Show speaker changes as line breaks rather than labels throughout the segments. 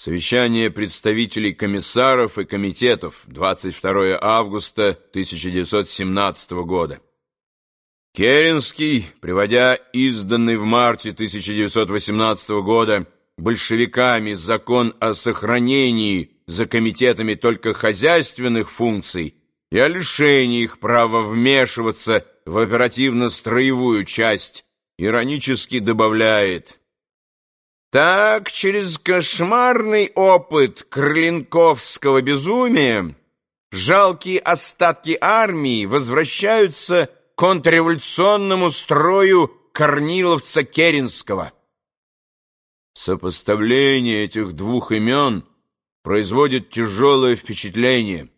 Совещание представителей комиссаров и комитетов 22 августа 1917 года. Керенский, приводя изданный в марте 1918 года большевиками закон о сохранении за комитетами только хозяйственных функций и о лишении их права вмешиваться в оперативно-строевую часть, иронически добавляет – так, через кошмарный опыт крленковского безумия жалкие остатки армии возвращаются к контрреволюционному строю Корниловца Керенского. Сопоставление этих двух имен производит тяжелое впечатление.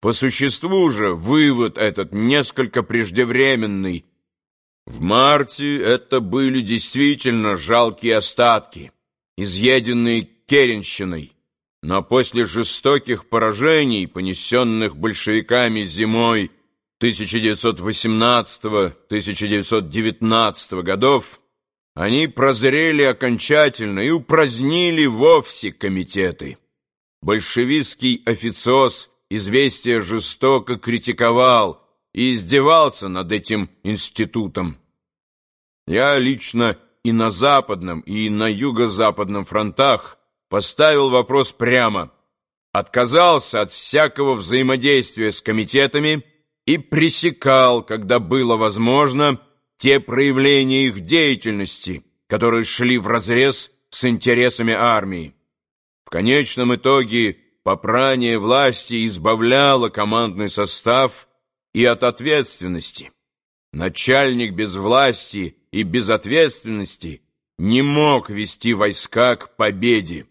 По существу же вывод этот несколько преждевременный, в марте это были действительно жалкие остатки, изъеденные Керенщиной, но после жестоких поражений, понесенных большевиками зимой 1918-1919 годов, они прозрели окончательно и упразднили вовсе комитеты. Большевистский официоз известия жестоко критиковал и издевался над этим институтом. Я лично и на западном, и на юго-западном фронтах поставил вопрос прямо, отказался от всякого взаимодействия с комитетами и пресекал, когда было возможно, те проявления их деятельности, которые шли вразрез с интересами армии. В конечном итоге попрание власти избавляло командный состав и от ответственности. Начальник без власти и без ответственности не мог вести войска к победе.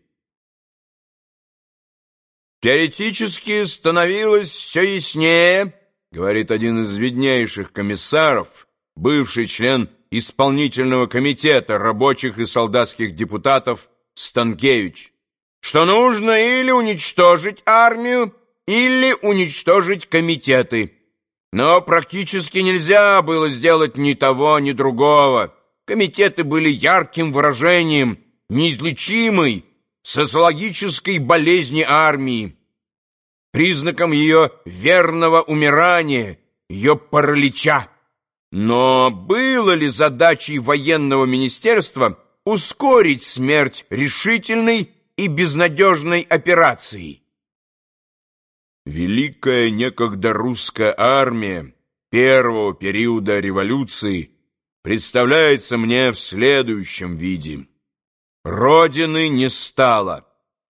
Теоретически становилось все яснее, говорит один из виднейших комиссаров, бывший член исполнительного комитета рабочих и солдатских депутатов Станкевич, что нужно или уничтожить армию, или уничтожить комитеты. Но практически нельзя было сделать ни того, ни другого. Комитеты были ярким выражением неизлечимой социологической болезни армии, признаком ее верного умирания, ее паралича. Но было ли задачей военного министерства ускорить смерть решительной и безнадежной операции? Великая некогда русская армия первого периода революции представляется мне в следующем виде. Родины не стало,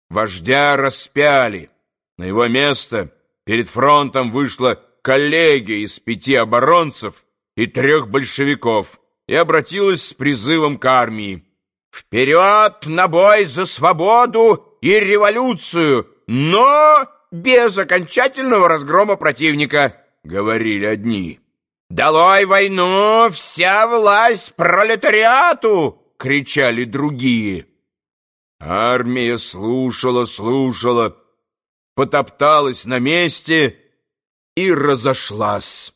вождя распяли, на его место перед фронтом вышла коллегия из пяти оборонцев и трех большевиков и обратилась с призывом к армии. «Вперед на бой за свободу и революцию, но...» без окончательного разгрома противника, говорили одни. «Долой войну! Вся власть пролетариату!» — кричали другие. Армия слушала, слушала, потопталась на месте и разошлась.